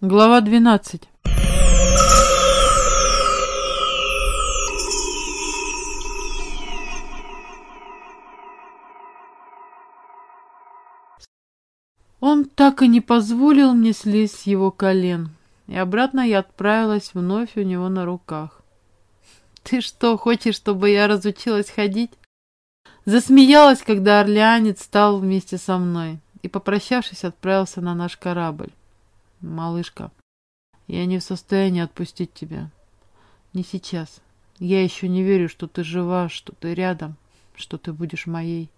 Глава 12 Он так и не позволил мне слезть с его колен, и обратно я отправилась вновь у него на руках. «Ты что, хочешь, чтобы я разучилась ходить?» Засмеялась, когда орлеанец стал вместе со мной и, попрощавшись, отправился на наш корабль. «Малышка, я не в состоянии отпустить тебя. Не сейчас. Я еще не верю, что ты жива, что ты рядом, что ты будешь моей».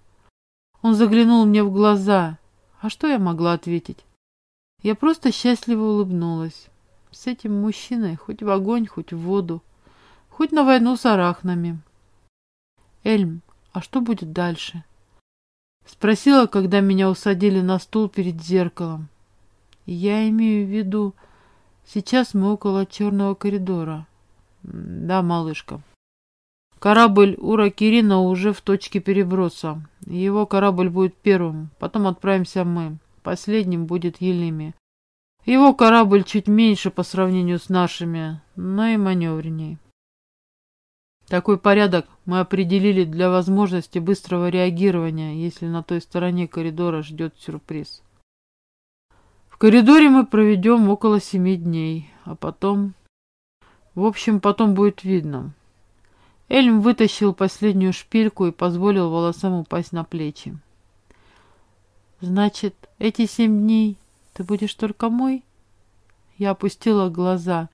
Он заглянул мне в глаза. А что я могла ответить? Я просто счастливо улыбнулась. С этим мужчиной хоть в огонь, хоть в воду, хоть на войну с арахнами. Эльм, а что будет дальше? Спросила, когда меня усадили на стул перед зеркалом. Я имею в виду, сейчас мы около черного коридора. Да, малышка. Корабль Ура Кирина уже в точке переброса. Его корабль будет первым, потом отправимся мы. Последним будет Елими. Его корабль чуть меньше по сравнению с нашими, но и маневренней. Такой порядок мы определили для возможности быстрого реагирования, если на той стороне коридора ждет сюрприз. Коридоре мы проведем около семи дней, а потом... В общем, потом будет видно. Эльм вытащил последнюю шпильку и позволил волосам упасть на плечи. «Значит, эти семь дней ты будешь только мой?» Я опустила глаза,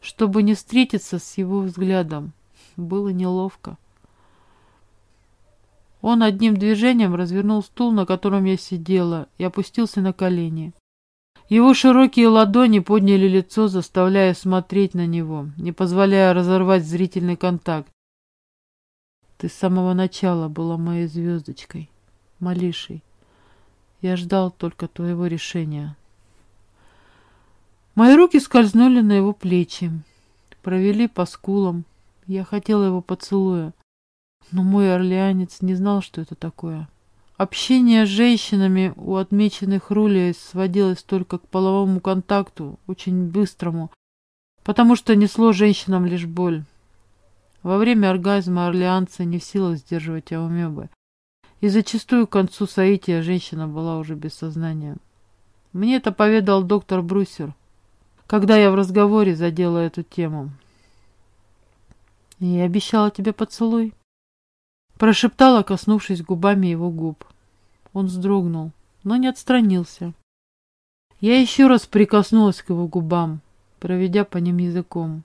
чтобы не встретиться с его взглядом. Было неловко. Он одним движением развернул стул, на котором я сидела, и опустился на колени. Его широкие ладони подняли лицо, заставляя смотреть на него, не позволяя разорвать зрительный контакт. Ты с самого начала была моей звездочкой, Малишей. Я ждал только твоего решения. Мои руки скользнули на его плечи, провели по скулам, я хотела его поцелуя, но мой орлеанец не знал, что это такое. Общение с женщинами у отмеченных рулей сводилось только к половому контакту, очень быстрому, потому что несло женщинам лишь боль. Во время оргазма орлеанца не в силах сдерживать аумебы, и зачастую к концу соития женщина была уже без сознания. Мне это поведал доктор Брусер, когда я в разговоре задела эту тему. «Я обещала тебе поцелуй», — прошептала, коснувшись губами его губ. Он вздрогнул, но не отстранился. Я еще раз прикоснулась к его губам, проведя по ним языком.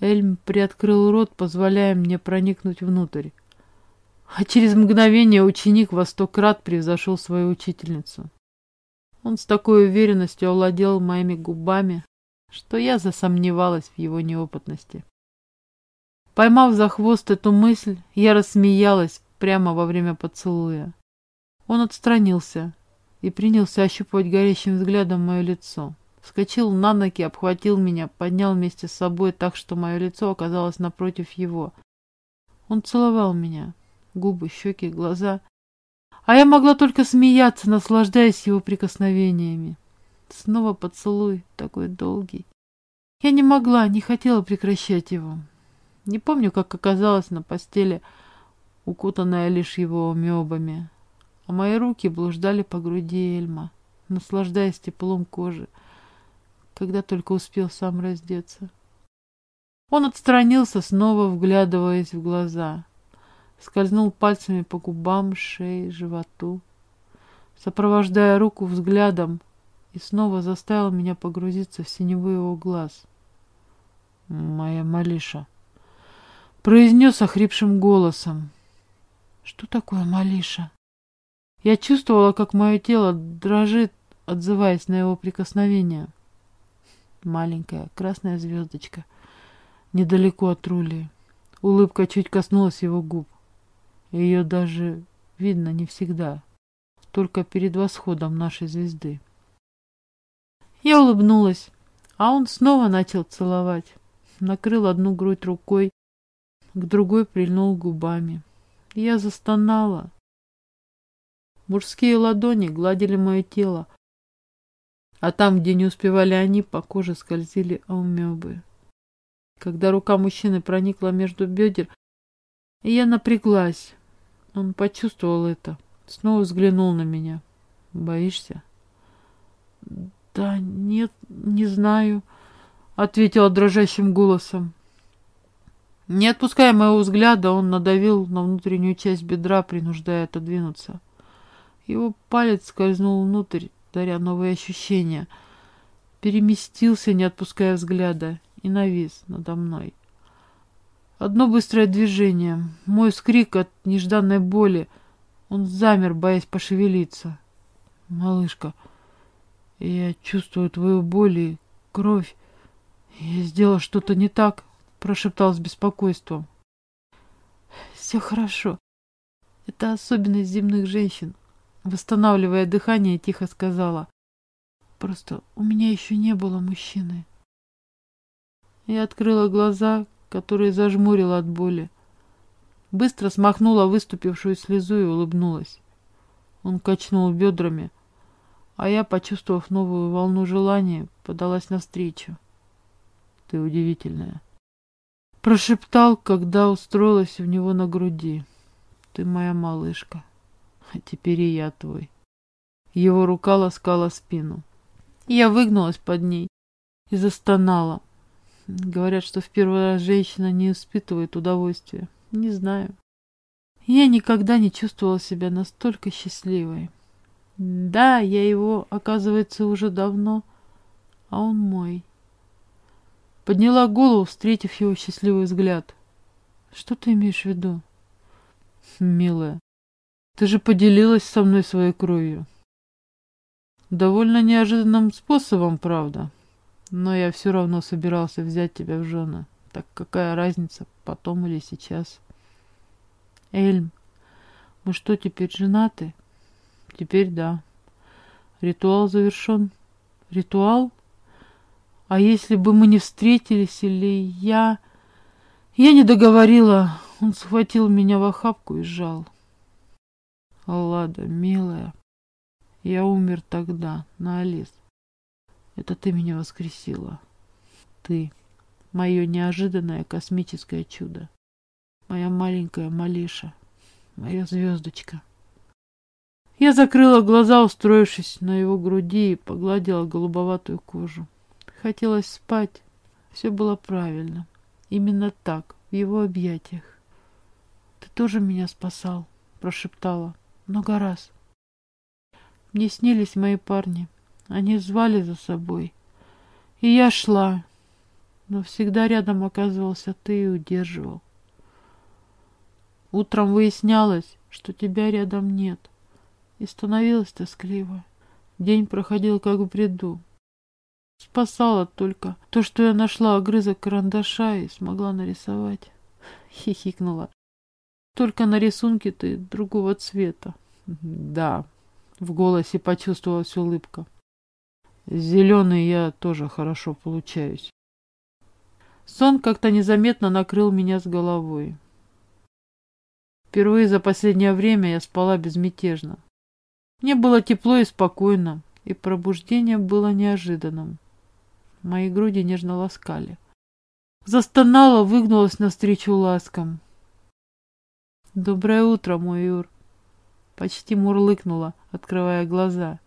Эльм приоткрыл рот, позволяя мне проникнуть внутрь. А через мгновение ученик во сто крат превзошел свою учительницу. Он с такой уверенностью овладел моими губами, что я засомневалась в его неопытности. Поймав за хвост эту мысль, я рассмеялась прямо во время поцелуя. Он отстранился и принялся ощупывать горящим взглядом мое лицо. Вскочил на ноги, обхватил меня, поднял вместе с собой так, что мое лицо оказалось напротив его. Он целовал меня. Губы, щеки, глаза. А я могла только смеяться, наслаждаясь его прикосновениями. Снова поцелуй, такой долгий. Я не могла, не хотела прекращать его. Не помню, как оказалась на постели, укутанная лишь его мебами, а мои руки блуждали по груди Эльма, наслаждаясь теплом кожи, когда только успел сам раздеться. Он отстранился, снова вглядываясь в глаза, скользнул пальцами по губам, шее, животу, сопровождая руку взглядом и снова заставил меня погрузиться в синеву его глаз. «Моя Малиша!» Произнес охрипшим голосом. Что такое Малиша? Я чувствовала, как мое тело дрожит, отзываясь на его прикосновение. Маленькая красная звездочка, недалеко от рули. Улыбка чуть коснулась его губ. Ее даже видно не всегда, только перед восходом нашей звезды. Я улыбнулась, а он снова начал целовать. Накрыл одну грудь рукой, другой прильнул губами. Я застонала. Мужские ладони гладили мое тело, А там, где не успевали они, по коже скользили аумебы. Когда рука мужчины проникла между бедер, я напряглась. Он почувствовал это. Снова взглянул на меня. «Боишься?» «Да нет, не знаю», — ответила дрожащим голосом. Не отпуская моего взгляда, он надавил на внутреннюю часть бедра, принуждая отодвинуться. Его палец скользнул внутрь, даря новые ощущения. Переместился, не отпуская взгляда, и навис надо мной. Одно быстрое движение, мой скрик от нежданной боли. Он замер, боясь пошевелиться. «Малышка, я чувствую твою боль и кровь. Я сделал что-то не так?» Прошептал с беспокойством. Все хорошо. Это особенность земных женщин. Восстанавливая дыхание, тихо сказала. Просто у меня еще не было мужчины. Я открыла глаза, которые зажмурила от боли. Быстро смахнула выступившую слезу и улыбнулась. Он качнул бедрами, а я, почувствовав новую волну желания, подалась навстречу. Ты удивительная. Прошептал, когда устроилась в него на груди. Ты моя малышка, а теперь и я твой. Его рука ласкала спину. Я выгнулась под ней и застонала. Говорят, что в первый раз женщина не испытывает удовольствия. Не знаю. Я никогда не чувствовала себя настолько счастливой. Да, я его, оказывается, уже давно, а он мой. Подняла голову, встретив его счастливый взгляд. Что ты имеешь в виду? Милая, ты же поделилась со мной своей кровью. Довольно неожиданным способом, правда. Но я все равно собирался взять тебя в жены. Так какая разница, потом или сейчас? Эльм, мы что, теперь женаты? Теперь да. Ритуал завершен. Ритуал? А если бы мы не встретились, или я... Я не договорила. Он схватил меня в охапку и сжал. Лада, милая, я умер тогда, на Алис. Это ты меня воскресила. Ты, мое неожиданное космическое чудо. Моя маленькая Малиша, моя звездочка. Я закрыла глаза, устроившись на его груди, и погладила голубоватую кожу. Хотелось спать. Все было правильно. Именно так, в его объятиях. «Ты тоже меня спасал», — прошептала. «Много раз». Мне снились мои парни. Они звали за собой. И я шла. Но всегда рядом оказывался ты и удерживал. Утром выяснялось, что тебя рядом нет. И становилось тоскливо. День проходил как в бреду. Спасало только то, что я нашла огрызок карандаша и смогла нарисовать. Хихикнула. Только на рисунке ты другого цвета. Да, в голосе почувствовалась улыбка. Зеленый я тоже хорошо получаюсь. Сон как-то незаметно накрыл меня с головой. Впервые за последнее время я спала безмятежно. Мне было тепло и спокойно, и пробуждение было неожиданным. Мои груди нежно ласкали. Застонала, выгнулась навстречу ласкам. «Доброе утро, мой Юр!» Почти мурлыкнула, открывая глаза.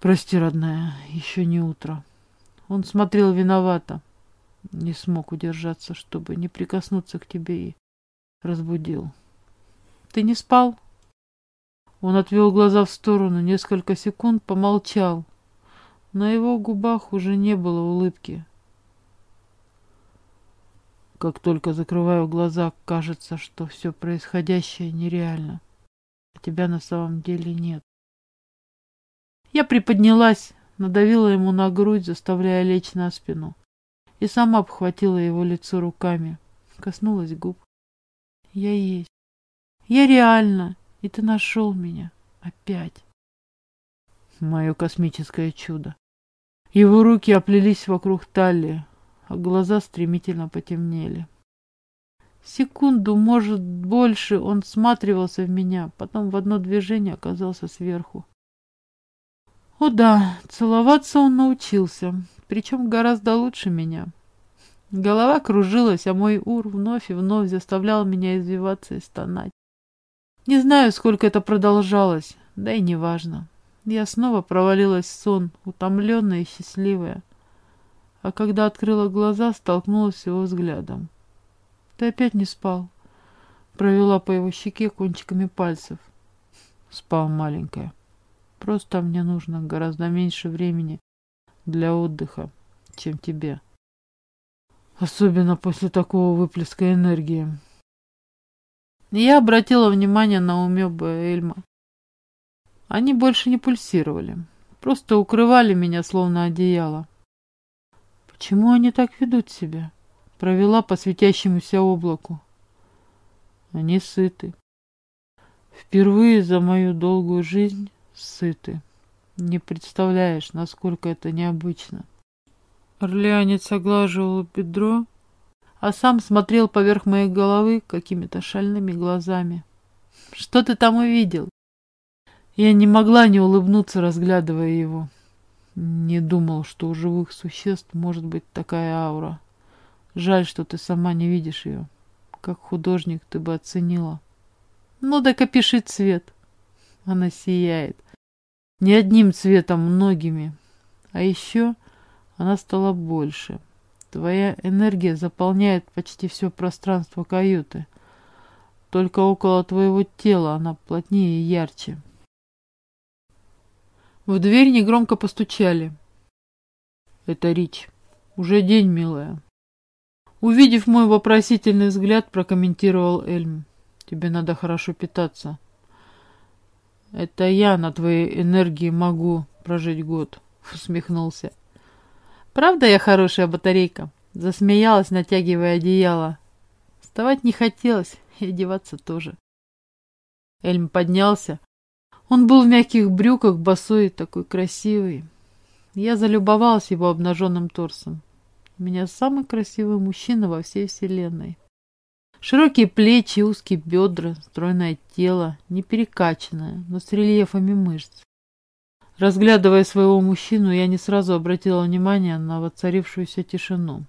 «Прости, родная, еще не утро». Он смотрел виновато. Не смог удержаться, чтобы не прикоснуться к тебе и разбудил. «Ты не спал?» Он отвел глаза в сторону, несколько секунд помолчал, на его губах уже не было улыбки. Как только закрываю глаза, кажется, что все происходящее нереально. А тебя на самом деле нет. Я приподнялась, надавила ему на грудь, заставляя лечь на спину. И сама обхватила его лицо руками. Коснулась губ. Я есть. Я реально. И ты нашел меня. Опять. Мое космическое чудо. Его руки оплелись вокруг талии, а глаза стремительно потемнели. Секунду, может, больше он всматривался в меня, потом в одно движение оказался сверху. О да, целоваться он научился, причем гораздо лучше меня. Голова кружилась, а мой ур вновь и вновь заставлял меня извиваться и стонать. Не знаю, сколько это продолжалось, да и неважно. Я снова провалилась в сон, утомленная и счастливая. А когда открыла глаза, столкнулась с его взглядом. «Ты опять не спал?» Провела по его щеке кончиками пальцев. Спал маленькая. Просто мне нужно гораздо меньше времени для отдыха, чем тебе. Особенно после такого выплеска энергии. Я обратила внимание на умебы Эльма. Они больше не пульсировали, просто укрывали меня словно одеяло. Почему они так ведут себя? Провела по светящемуся облаку. Они сыты. Впервые за мою долгую жизнь сыты. Не представляешь, насколько это необычно. Орлеанец оглаживал бедро, а сам смотрел поверх моей головы какими-то шальными глазами. «Что ты там увидел?» Я не могла не улыбнуться, разглядывая его. Не думал, что у живых существ может быть такая аура. Жаль, что ты сама не видишь ее. Как художник ты бы оценила. Ну, так опиши цвет. Она сияет. Не одним цветом, многими. А еще она стала больше. Твоя энергия заполняет почти все пространство каюты. Только около твоего тела она плотнее и ярче. В дверь негромко постучали. Это Рич. Уже день, милая. Увидев мой вопросительный взгляд, прокомментировал Эльм. Тебе надо хорошо питаться. Это я на твоей энергии могу прожить год, усмехнулся. Правда я хорошая батарейка? Засмеялась, натягивая одеяло. Вставать не хотелось, и одеваться тоже. Эльм поднялся, он был в мягких брюках, босой, такой красивый. Я залюбовалась его обнаженным торсом. У меня самый красивый мужчина во всей вселенной. Широкие плечи, узкие бедра, стройное тело, не перекачанное, но с рельефами мышц. Разглядывая своего мужчину, я не сразу обратила внимание на воцарившуюся тишину.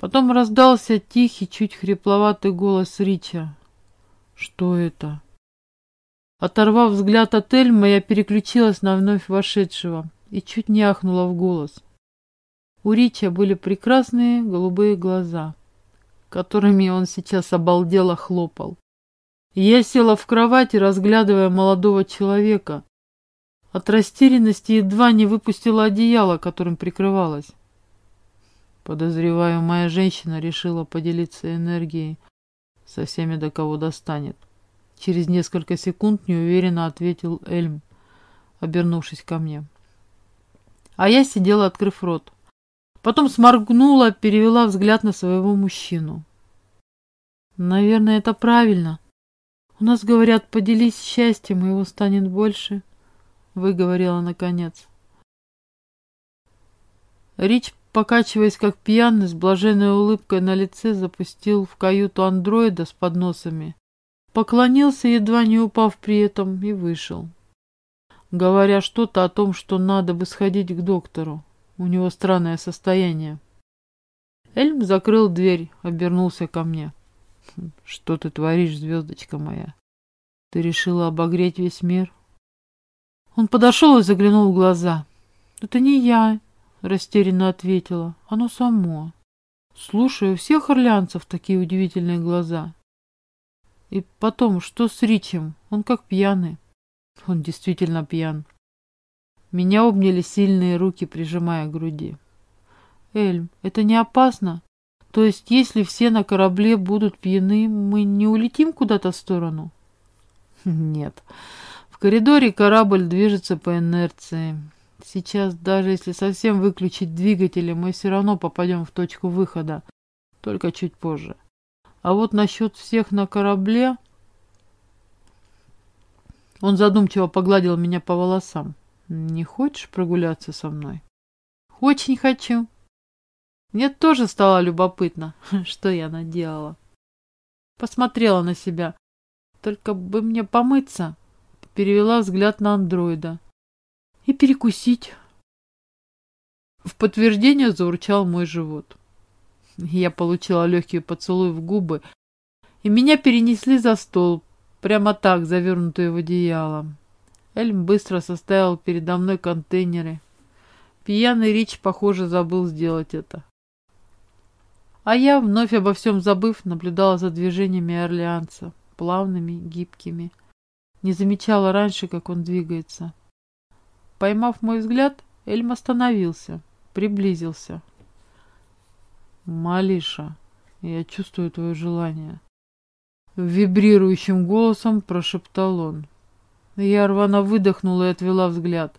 Потом раздался тихий, чуть хрипловатый голос Рича. «Что это?» Оторвав взгляд от Эльма, я переключилась на вновь вошедшего и чуть не ахнула в голос. У Рича были прекрасные голубые глаза, которыми он сейчас обалдело хлопал. Я села в кровати, разглядывая молодого человека. От растерянности едва не выпустила одеяло, которым прикрывалась. Подозреваю, моя женщина решила поделиться энергией со всеми, до кого достанет. Через несколько секунд неуверенно ответил Эльм, обернувшись ко мне. А я сидела, открыв рот. Потом сморгнула, перевела взгляд на своего мужчину. Наверное, это правильно. У нас говорят, поделись счастьем, и его станет больше, выговорила наконец. Рич, покачиваясь как пьяный, с блаженной улыбкой на лице, запустил в каюту андроида с подносами Поклонился, едва не упав при этом, и вышел. Говоря что-то о том, что надо бы сходить к доктору. У него странное состояние. Эльм закрыл дверь, обернулся ко мне. «Что ты творишь, звездочка моя? Ты решила обогреть весь мир?» Он подошел и заглянул в глаза. «Это не я», — растерянно ответила. «Оно само. Слушай, у всех орлянцев такие удивительные глаза. И потом, что с Ричем? Он как пьяный. Он действительно пьян. Меня обняли сильные руки, прижимая к груди. Эльм, это не опасно? То есть, если все на корабле будут пьяны, мы не улетим куда-то в сторону? Нет. В коридоре корабль движется по инерции. Сейчас, даже если совсем выключить двигатели, мы все равно попадем в точку выхода, только чуть позже. А вот насчет всех на корабле... Он задумчиво погладил меня по волосам. Не хочешь прогуляться со мной? Очень хочу. Мне тоже стало любопытно, что я наделала. Посмотрела на себя. Только бы мне помыться. Перевела взгляд на андроида. и перекусить. В подтверждение заурчал мой живот. Я получила легкий поцелуй в губы, и меня перенесли за стол, прямо так, завернутую в одеяло. Эльм быстро составил передо мной контейнеры. Пьяный Рич, похоже, забыл сделать это. А я, вновь обо всем забыв, наблюдала за движениями орлеанца, плавными, гибкими. Не замечала раньше, как он двигается. Поймав мой взгляд, Эльм остановился, приблизился. «Малиша, я чувствую твое желание». Вибрирующим голосом прошептал он. Я рвано выдохнула и отвела взгляд.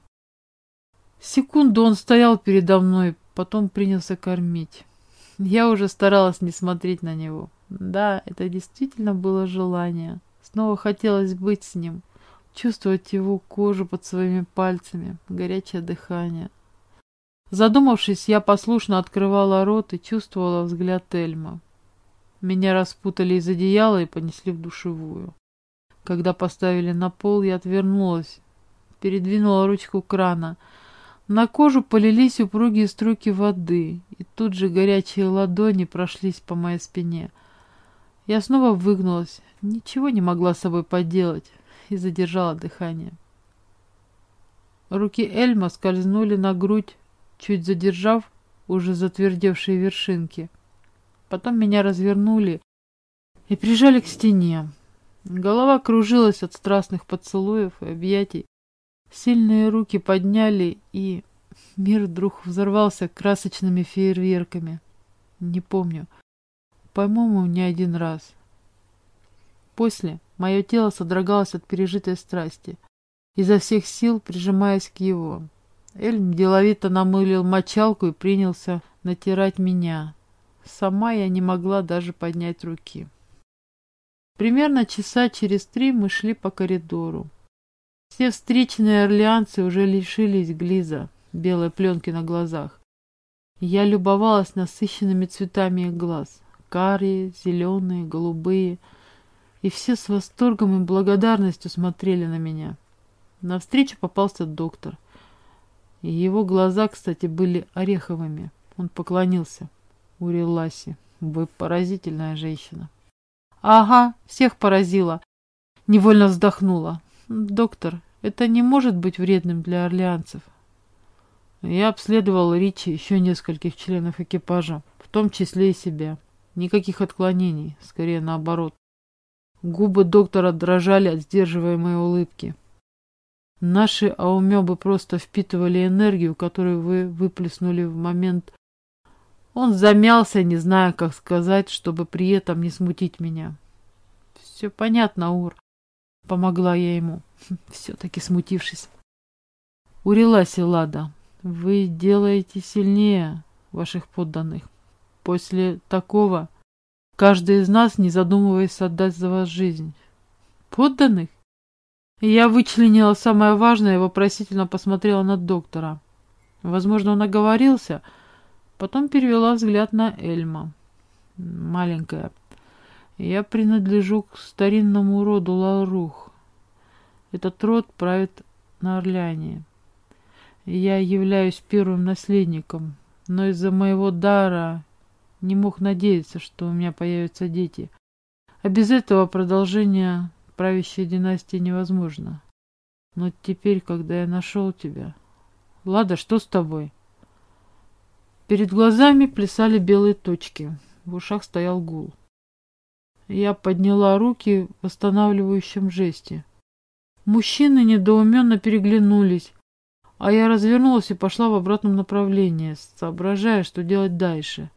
Секунду он стоял передо мной, потом принялся кормить. Я уже старалась не смотреть на него. Да, это действительно было желание. Снова хотелось быть с ним, чувствовать его кожу под своими пальцами, горячее дыхание. Задумавшись, я послушно открывала рот и чувствовала взгляд Эльма. Меня распутали из одеяла и понесли в душевую. Когда поставили на пол, я отвернулась, передвинула ручку крана. На кожу полились упругие струйки воды, и тут же горячие ладони прошлись по моей спине. Я снова выгнулась, ничего не могла с собой поделать и задержала дыхание. Руки Эльма скользнули на грудь, чуть задержав уже затвердевшие вершинки. Потом меня развернули и прижали к стене. Голова кружилась от страстных поцелуев и объятий. Сильные руки подняли, и мир вдруг взорвался красочными фейерверками. Не помню. По-моему, не один раз. После мое тело содрогалось от пережитой страсти, изо всех сил прижимаясь к его. Эльм деловито намылил мочалку и принялся натирать меня. Сама я не могла даже поднять руки. Примерно часа через три мы шли по коридору. Все встречные орлеанцы уже лишились глиза, белой пленки на глазах. Я любовалась насыщенными цветами их глаз. Карие, зеленые, голубые. И все с восторгом и благодарностью смотрели на меня. На встречу попался доктор. И его глаза, кстати, были ореховыми. Он поклонился. Уриласи, вы поразительная женщина. Ага, всех поразила. Невольно вздохнула. Доктор, это не может быть вредным для орлеанцев. Я обследовал Ричи еще нескольких членов экипажа, в том числе и себя. Никаких отклонений, скорее наоборот. Губы доктора дрожали от сдерживаемой улыбки. Наши аумебы просто впитывали энергию, которую вы выплеснули в момент он замялся, не зная, как сказать, чтобы при этом не смутить меня. «Все понятно, Ур», — помогла я ему, все-таки смутившись. «Урилась, Лада, вы делаете сильнее ваших подданных. После такого каждый из нас, не задумываясь, отдаст за вас жизнь. Подданных?» Я вычленила самое важное и вопросительно посмотрела на доктора. Возможно, он оговорился, — Потом перевела взгляд на Эльма. Маленькая. Я принадлежу к старинному роду Ларух. Этот род правит на Орляне. Я являюсь первым наследником, но из-за моего дара не мог надеяться, что у меня появятся дети. А без этого продолжение правящей династии невозможно. Но теперь, когда я нашел тебя... Лада, что с тобой? Перед глазами плясали белые точки. В ушах стоял гул. Я подняла руки в восстанавливающем жесте. Мужчины недоуменно переглянулись, а я развернулась и пошла в обратном направлении, соображая, что делать дальше.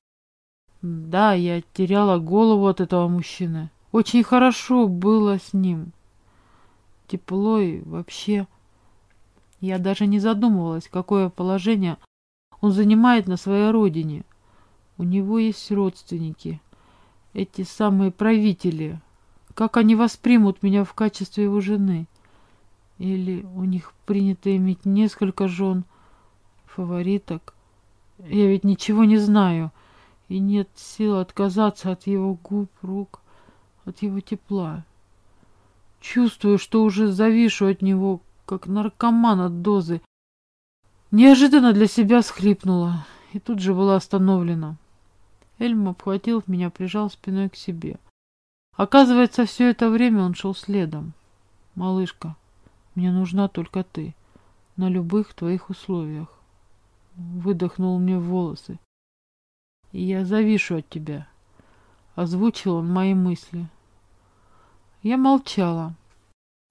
Да, я теряла голову от этого мужчины. Очень хорошо было с ним. Тепло и вообще... Я даже не задумывалась, какое положение он занимает на своей родине. У него есть родственники, эти самые правители. Как они воспримут меня в качестве его жены? Или у них принято иметь несколько жен, фавориток? Я ведь ничего не знаю, и нет сил отказаться от его губ, рук, от его тепла. Чувствую, что уже завишу от него, как наркоман от дозы, Неожиданно для себя схлипнула и тут же была остановлена. Эльм обхватил меня, прижал спиной к себе. Оказывается, все это время он шел следом. «Малышка, мне нужна только ты, на любых твоих условиях». Выдохнул мне волосы. «И я завишу от тебя», — озвучил он мои мысли. Я молчала.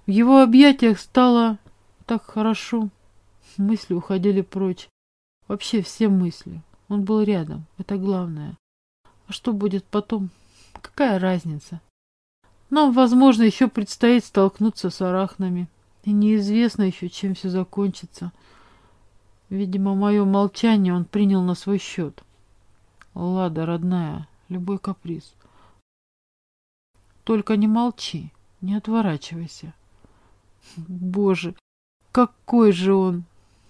В его объятиях стало так хорошо. Мысли уходили прочь. Вообще все мысли. Он был рядом, это главное. А что будет потом? Какая разница? Нам, возможно, еще предстоит столкнуться с арахнами. И неизвестно еще, чем все закончится. Видимо, мое молчание он принял на свой счет. Лада, родная, любой каприз. Только не молчи, не отворачивайся. Боже, какой же он!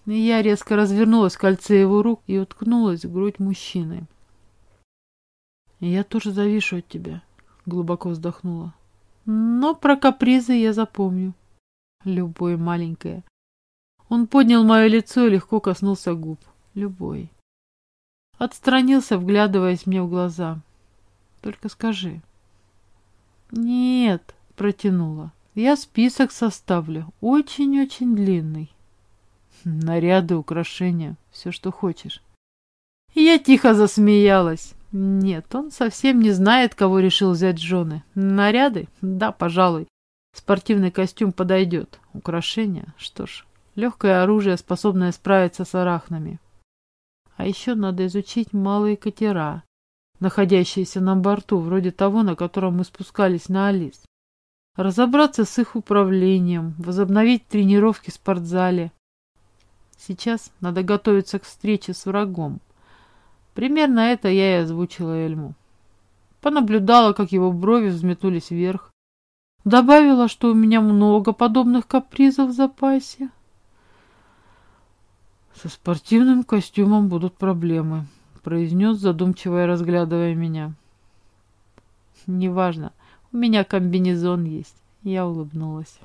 Я резко развернулась в кольце его рук и уткнулась в грудь мужчины. «Я тоже завишу от тебя», — глубоко вздохнула. «Но про капризы я запомню. Любой, маленькая». Он поднял мое лицо и легко коснулся губ. Любой. Отстранился, вглядываясь мне в глаза. «Только скажи». «Нет», — протянула. «Я список составлю. Очень-очень длинный». Наряды, украшения, все, что хочешь. я тихо засмеялась. Нет, он совсем не знает, кого решил взять жены. Наряды? Да, пожалуй. Спортивный костюм подойдет. Украшения? Что ж, легкое оружие, способное справиться с арахнами. А еще надо изучить малые катера, находящиеся на борту, вроде того, на котором мы спускались на Алис. Разобраться с их управлением, возобновить тренировки в спортзале, Сейчас надо готовиться к встрече с врагом. Примерно это я и озвучила Эльму. Понаблюдала, как его брови взметнулись вверх. Добавила, что у меня много подобных капризов в запасе. Со спортивным костюмом будут проблемы, произнес, задумчиво разглядывая меня. Неважно, у меня комбинезон есть. Я улыбнулась.